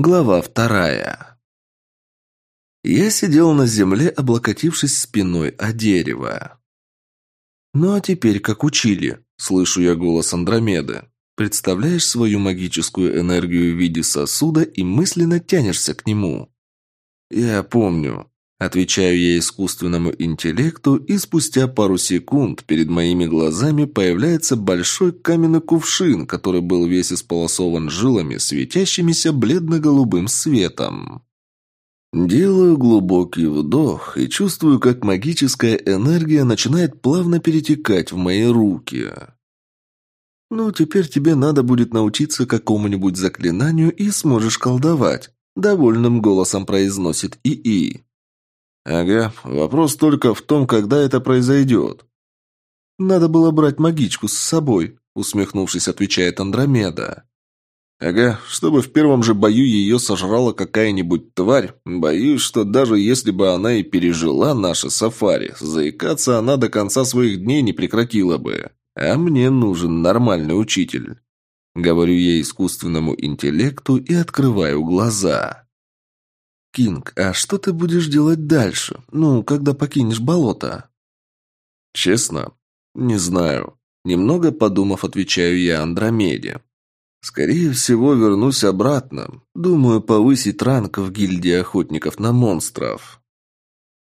Глава вторая. Я сидел на земле, облокотившись спиной о дерево. «Ну а теперь, как учили», — слышу я голос Андромеды. «Представляешь свою магическую энергию в виде сосуда и мысленно тянешься к нему». «Я помню», — отвечаю я искусственному интеллекту, и спустя пару секунд перед моими глазами появляется большой каменный кувшин, который был весь исполосован жилами, светящимися бледно-голубым светом. Делаю глубокий вдох и чувствую, как магическая энергия начинает плавно перетекать в мои руки. «Ну, теперь тебе надо будет научиться какому-нибудь заклинанию и сможешь колдовать», — довольным голосом произносит ИИ. «Ага, вопрос только в том, когда это произойдет». «Надо было брать магичку с собой», — усмехнувшись, отвечает Андромеда. Ага, чтобы в первом же бою ее сожрала какая-нибудь тварь. Боюсь, что даже если бы она и пережила наше сафари, заикаться она до конца своих дней не прекратила бы. А мне нужен нормальный учитель. Говорю я искусственному интеллекту и открываю глаза. «Кинг, а что ты будешь делать дальше? Ну, когда покинешь болото?» «Честно? Не знаю». Немного подумав, отвечаю я Андромеде. Скорее всего, вернусь обратно. Думаю, повысить ранг в гильдии охотников на монстров.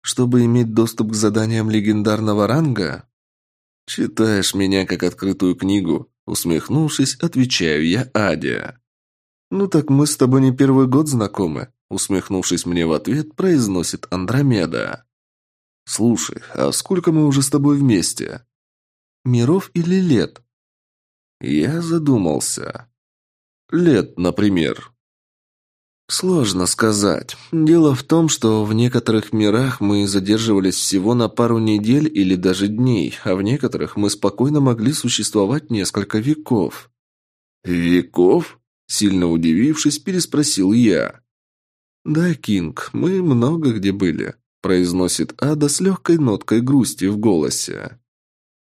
Чтобы иметь доступ к заданиям легендарного ранга? Читаешь меня как открытую книгу. Усмехнувшись, отвечаю я Адя. «Ну так мы с тобой не первый год знакомы», усмехнувшись мне в ответ, произносит Андромеда. «Слушай, а сколько мы уже с тобой вместе?» «Миров или лет?» Я задумался. Лет, например. Сложно сказать. Дело в том, что в некоторых мирах мы задерживались всего на пару недель или даже дней, а в некоторых мы спокойно могли существовать несколько веков. Веков? Сильно удивившись, переспросил я. «Да, Кинг, мы много где были», – произносит Ада с легкой ноткой грусти в голосе.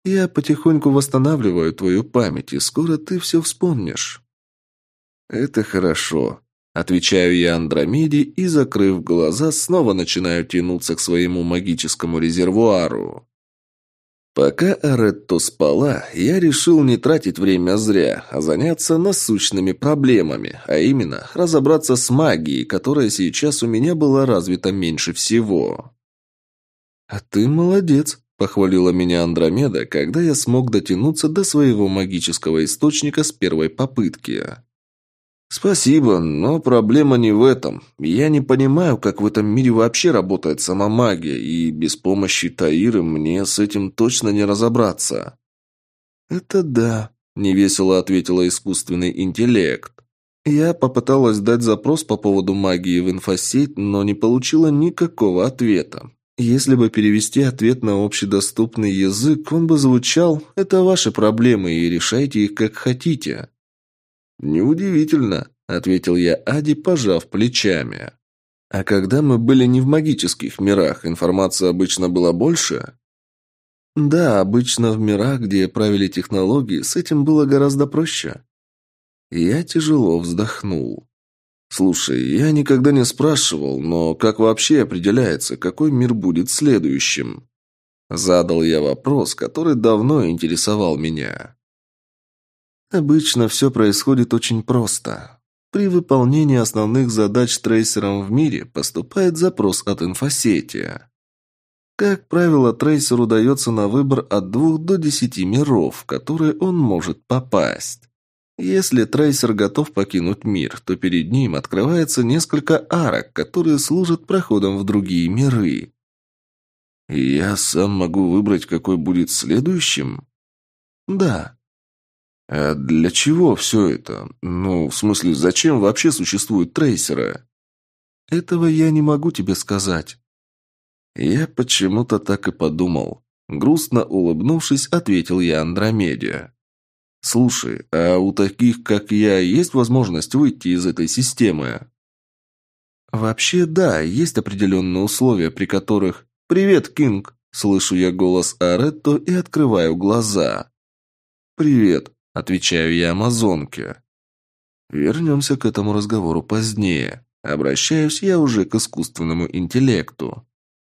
«Я потихоньку восстанавливаю твою память, и скоро ты все вспомнишь». «Это хорошо», — отвечаю я Андромеде и, закрыв глаза, снова начинаю тянуться к своему магическому резервуару. Пока Аретто спала, я решил не тратить время зря, а заняться насущными проблемами, а именно разобраться с магией, которая сейчас у меня была развита меньше всего. «А ты молодец», — похвалила меня Андромеда, когда я смог дотянуться до своего магического источника с первой попытки. «Спасибо, но проблема не в этом. Я не понимаю, как в этом мире вообще работает сама магия, и без помощи Таиры мне с этим точно не разобраться». «Это да», — невесело ответила искусственный интеллект. Я попыталась дать запрос по поводу магии в инфосеть, но не получила никакого ответа. Если бы перевести ответ на общедоступный язык, он бы звучал «Это ваши проблемы, и решайте их как хотите». «Неудивительно», — ответил я Ади, пожав плечами. «А когда мы были не в магических мирах, информации обычно было больше?» «Да, обычно в мирах, где правили технологии, с этим было гораздо проще». Я тяжело вздохнул. «Слушай, я никогда не спрашивал, но как вообще определяется, какой мир будет следующим?» Задал я вопрос, который давно интересовал меня. Обычно все происходит очень просто. При выполнении основных задач трейсером в мире поступает запрос от инфосети. Как правило, трейсеру дается на выбор от двух до десяти миров, в которые он может попасть. Если трейсер готов покинуть мир, то перед ним открывается несколько арок, которые служат проходом в другие миры. Я сам могу выбрать, какой будет следующим? Да. А для чего все это? Ну, в смысле, зачем вообще существуют трейсеры? Этого я не могу тебе сказать. Я почему-то так и подумал. Грустно улыбнувшись, ответил я Андромеде. «Слушай, а у таких, как я, есть возможность выйти из этой системы?» «Вообще, да, есть определенные условия, при которых...» «Привет, Кинг!» Слышу я голос Аретто и открываю глаза. «Привет. Отвечаю я амазонке. Вернемся к этому разговору позднее. Обращаюсь я уже к искусственному интеллекту.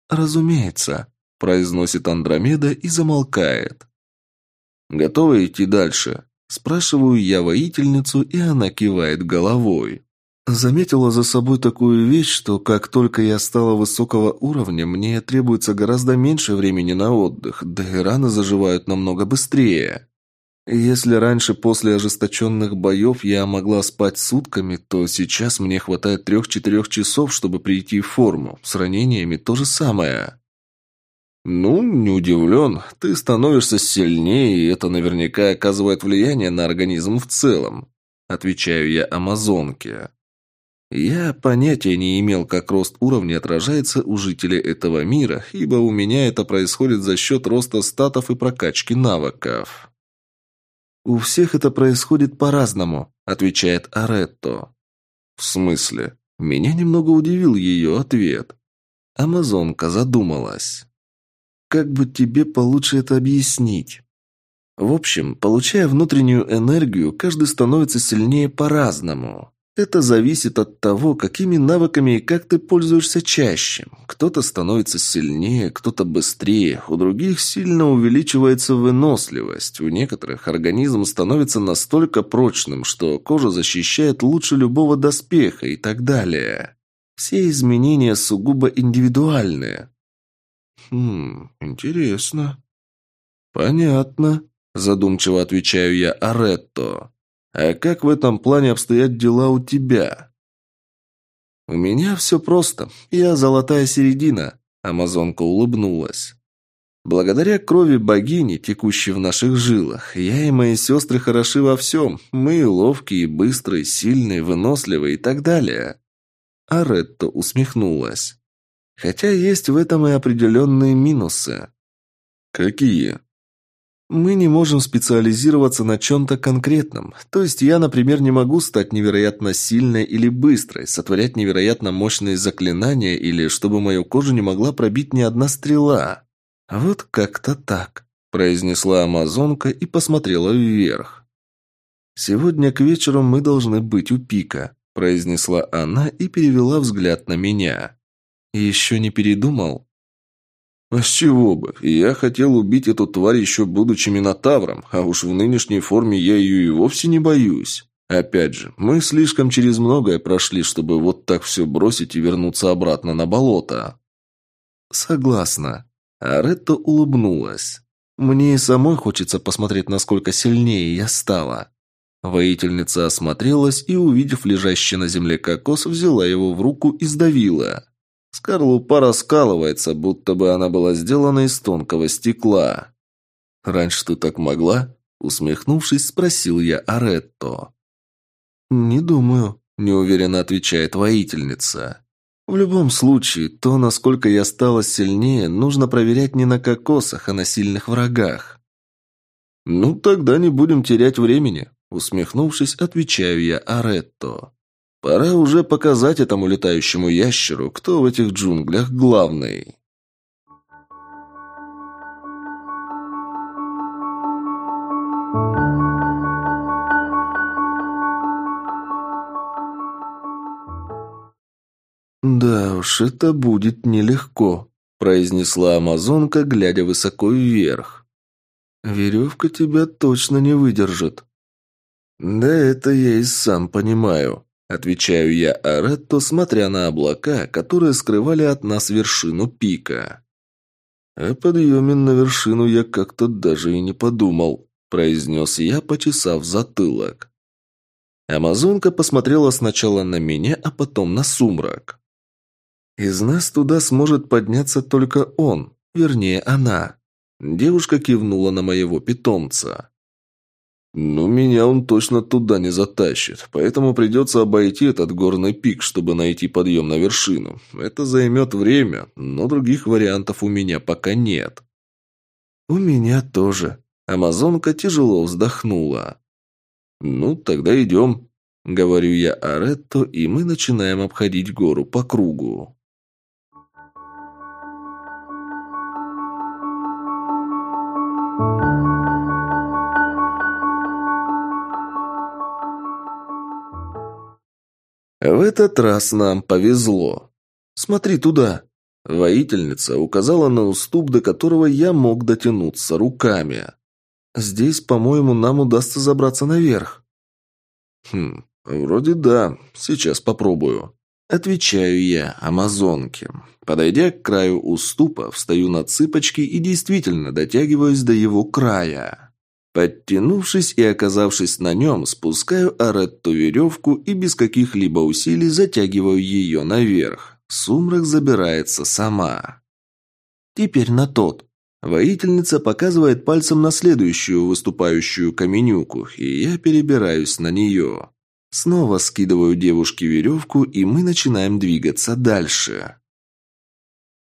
«Разумеется», – произносит Андромеда и замолкает. «Готовы идти дальше?» – спрашиваю я воительницу, и она кивает головой. Заметила за собой такую вещь, что как только я стала высокого уровня, мне требуется гораздо меньше времени на отдых, да и раны заживают намного быстрее. Если раньше после ожесточенных боев я могла спать сутками, то сейчас мне хватает трех-четырех часов, чтобы прийти в форму. С ранениями то же самое. «Ну, не удивлен. Ты становишься сильнее, и это наверняка оказывает влияние на организм в целом», – отвечаю я амазонке. Я понятия не имел, как рост уровня отражается у жителей этого мира, ибо у меня это происходит за счет роста статов и прокачки навыков. «У всех это происходит по-разному», – отвечает Аретто. «В смысле?» Меня немного удивил ее ответ. Амазонка задумалась. «Как бы тебе получше это объяснить?» В общем, получая внутреннюю энергию, каждый становится сильнее по-разному. Это зависит от того, какими навыками и как ты пользуешься чаще. Кто-то становится сильнее, кто-то быстрее, у других сильно увеличивается выносливость, у некоторых организм становится настолько прочным, что кожа защищает лучше любого доспеха и так далее. Все изменения сугубо индивидуальные. Хм, интересно. Понятно, задумчиво отвечаю я Аретто. А как в этом плане обстоят дела у тебя? У меня все просто. Я золотая середина. Амазонка улыбнулась. Благодаря крови богини, текущей в наших жилах, я и мои сестры хороши во всем. Мы ловкие, быстрые, сильные, выносливые и так далее. А Ретто усмехнулась. Хотя есть в этом и определенные минусы. Какие? Мы не можем специализироваться на чем-то конкретном. То есть я, например, не могу стать невероятно сильной или быстрой, сотворять невероятно мощные заклинания или чтобы мою кожу не могла пробить ни одна стрела. Вот как-то так, произнесла амазонка и посмотрела вверх. Сегодня к вечеру мы должны быть у пика, произнесла она и перевела взгляд на меня. Еще не передумал? «А с чего бы? Я хотел убить эту тварь еще будучи Минотавром, а уж в нынешней форме я ее и вовсе не боюсь. Опять же, мы слишком через многое прошли, чтобы вот так все бросить и вернуться обратно на болото». «Согласна». Аретта улыбнулась. «Мне и самой хочется посмотреть, насколько сильнее я стала». Воительница осмотрелась и, увидев лежащий на земле кокос, взяла его в руку и сдавила. Скорлупа раскалывается, будто бы она была сделана из тонкого стекла. «Раньше ты так могла?» Усмехнувшись, спросил я Аретто. «Не думаю», – неуверенно отвечает воительница. «В любом случае, то, насколько я стала сильнее, нужно проверять не на кокосах, а на сильных врагах». «Ну, тогда не будем терять времени», – усмехнувшись, отвечаю я Аретто. Пора уже показать этому летающему ящеру, кто в этих джунглях главный. «Да уж, это будет нелегко», – произнесла амазонка, глядя высоко вверх. «Веревка тебя точно не выдержит». «Да это я и сам понимаю», Отвечаю я Аретто, смотря на облака, которые скрывали от нас вершину пика. О подъеме на вершину я как-то даже и не подумал, произнес я, почесав затылок. Амазонка посмотрела сначала на меня, а потом на сумрак. «Из нас туда сможет подняться только он, вернее, она». Девушка кивнула на моего питомца. «Ну, меня он точно туда не затащит, поэтому придется обойти этот горный пик, чтобы найти подъем на вершину. Это займет время, но других вариантов у меня пока нет». «У меня тоже». Амазонка тяжело вздохнула. «Ну, тогда идем», — говорю я Аретто, и мы начинаем обходить гору по кругу. Этот раз нам повезло. Смотри туда. Воительница указала на уступ, до которого я мог дотянуться руками. Здесь, по-моему, нам удастся забраться наверх. Хм, вроде да. Сейчас попробую. Отвечаю я амазонке. Подойдя к краю уступа, встаю на цыпочки и действительно дотягиваюсь до его края. Подтянувшись и оказавшись на нем, спускаю Аретту веревку и без каких-либо усилий затягиваю ее наверх. Сумрак забирается сама. Теперь на тот. Воительница показывает пальцем на следующую выступающую каменюку, и я перебираюсь на нее. Снова скидываю девушке веревку, и мы начинаем двигаться дальше.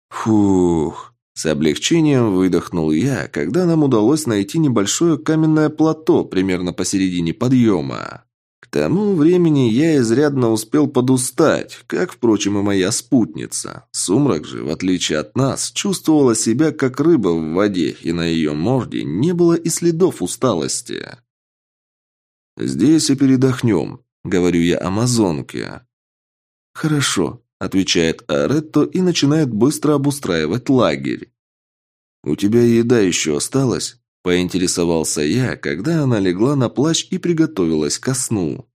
Фух. С облегчением выдохнул я, когда нам удалось найти небольшое каменное плато примерно посередине подъема. К тому времени я изрядно успел подустать, как, впрочем, и моя спутница. Сумрак же, в отличие от нас, чувствовала себя как рыба в воде, и на ее морде не было и следов усталости. «Здесь и передохнем», Говорю я амазонке. «Хорошо», – отвечает Аретто и начинает быстро обустраивать лагерь. «У тебя еда еще осталась?» – поинтересовался я, когда она легла на плащ и приготовилась ко сну.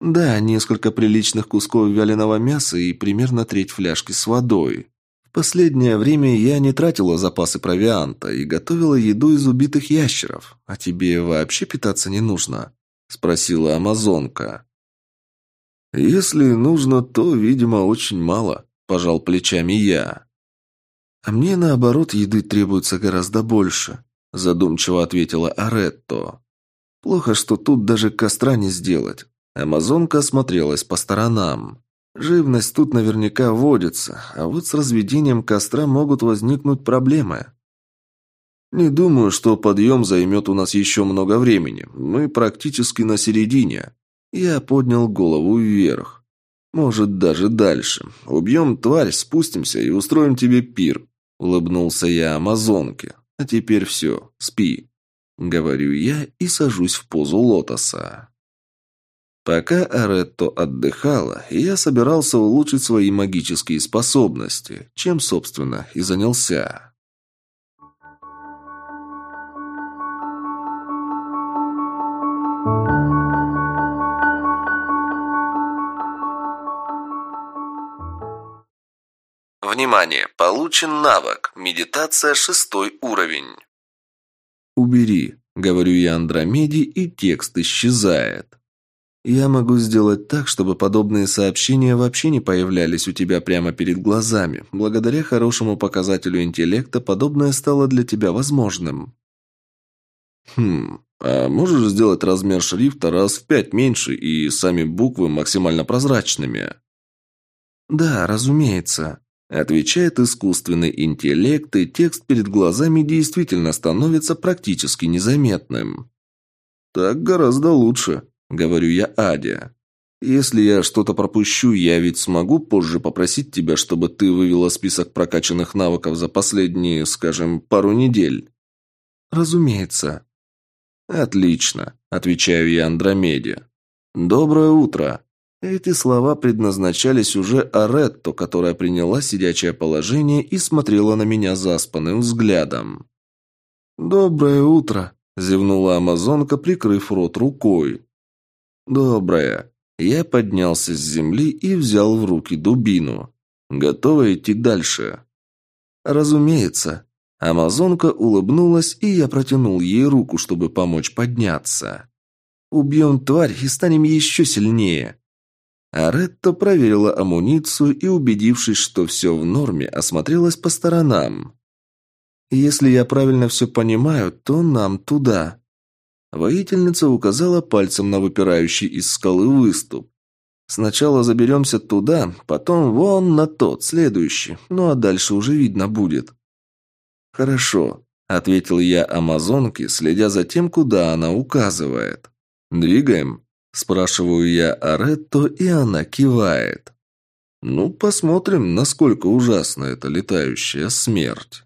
«Да, несколько приличных кусков вяленого мяса и примерно треть фляжки с водой. В последнее время я не тратила запасы провианта и готовила еду из убитых ящеров. А тебе вообще питаться не нужно?» – спросила амазонка. «Если нужно, то, видимо, очень мало», – пожал плечами я. «А мне, наоборот, еды требуется гораздо больше», – задумчиво ответила Аретто. «Плохо, что тут даже костра не сделать». Амазонка осмотрелась по сторонам. «Живность тут наверняка водится, а вот с разведением костра могут возникнуть проблемы». «Не думаю, что подъем займет у нас еще много времени. Мы практически на середине», я поднял голову вверх. Может, даже дальше. Убьем тварь, спустимся и устроим тебе пир. Улыбнулся я амазонке. А теперь все, спи. Говорю я и сажусь в позу лотоса. Пока Аретто отдыхала, я собирался улучшить свои магические способности, чем, собственно, и занялся. Внимание! Получен навык. Медитация шестой уровень. «Убери», — говорю я Андромеде, и текст исчезает. «Я могу сделать так, чтобы подобные сообщения вообще не появлялись у тебя прямо перед глазами. Благодаря хорошему показателю интеллекта подобное стало для тебя возможным». «Хм, а можешь сделать размер шрифта раз в пять меньше и сами буквы максимально прозрачными?» «Да, разумеется», Отвечает искусственный интеллект, и текст перед глазами действительно становится практически незаметным. «Так гораздо лучше», — говорю я Аде. «Если я что-то пропущу, я ведь смогу позже попросить тебя, чтобы ты вывела список прокачанных навыков за последние, скажем, пару недель». «Разумеется». «Отлично», — отвечаю я Андромеде. «Доброе утро». Эти слова предназначались уже Аретто, которая приняла сидячее положение и смотрела на меня заспанным взглядом. «Доброе утро», – зевнула амазонка, прикрыв рот рукой. «Доброе». Я поднялся с земли и взял в руки дубину. Готова идти дальше? «Разумеется». Амазонка улыбнулась, и я протянул ей руку, чтобы помочь подняться. «Убьем тварь и станем еще сильнее». Аретто проверила амуницию и, убедившись, что все в норме, осмотрелась по сторонам. «Если я правильно все понимаю, то нам туда». Воительница указала пальцем на выпирающий из скалы выступ. «Сначала заберемся туда, потом вон на тот, следующий, ну а дальше уже видно будет». «Хорошо», — ответил я амазонке, следя за тем, куда она указывает. «Двигаем?» Спрашиваю я Аретто, и она кивает. Ну, посмотрим, насколько ужасна эта летающая смерть.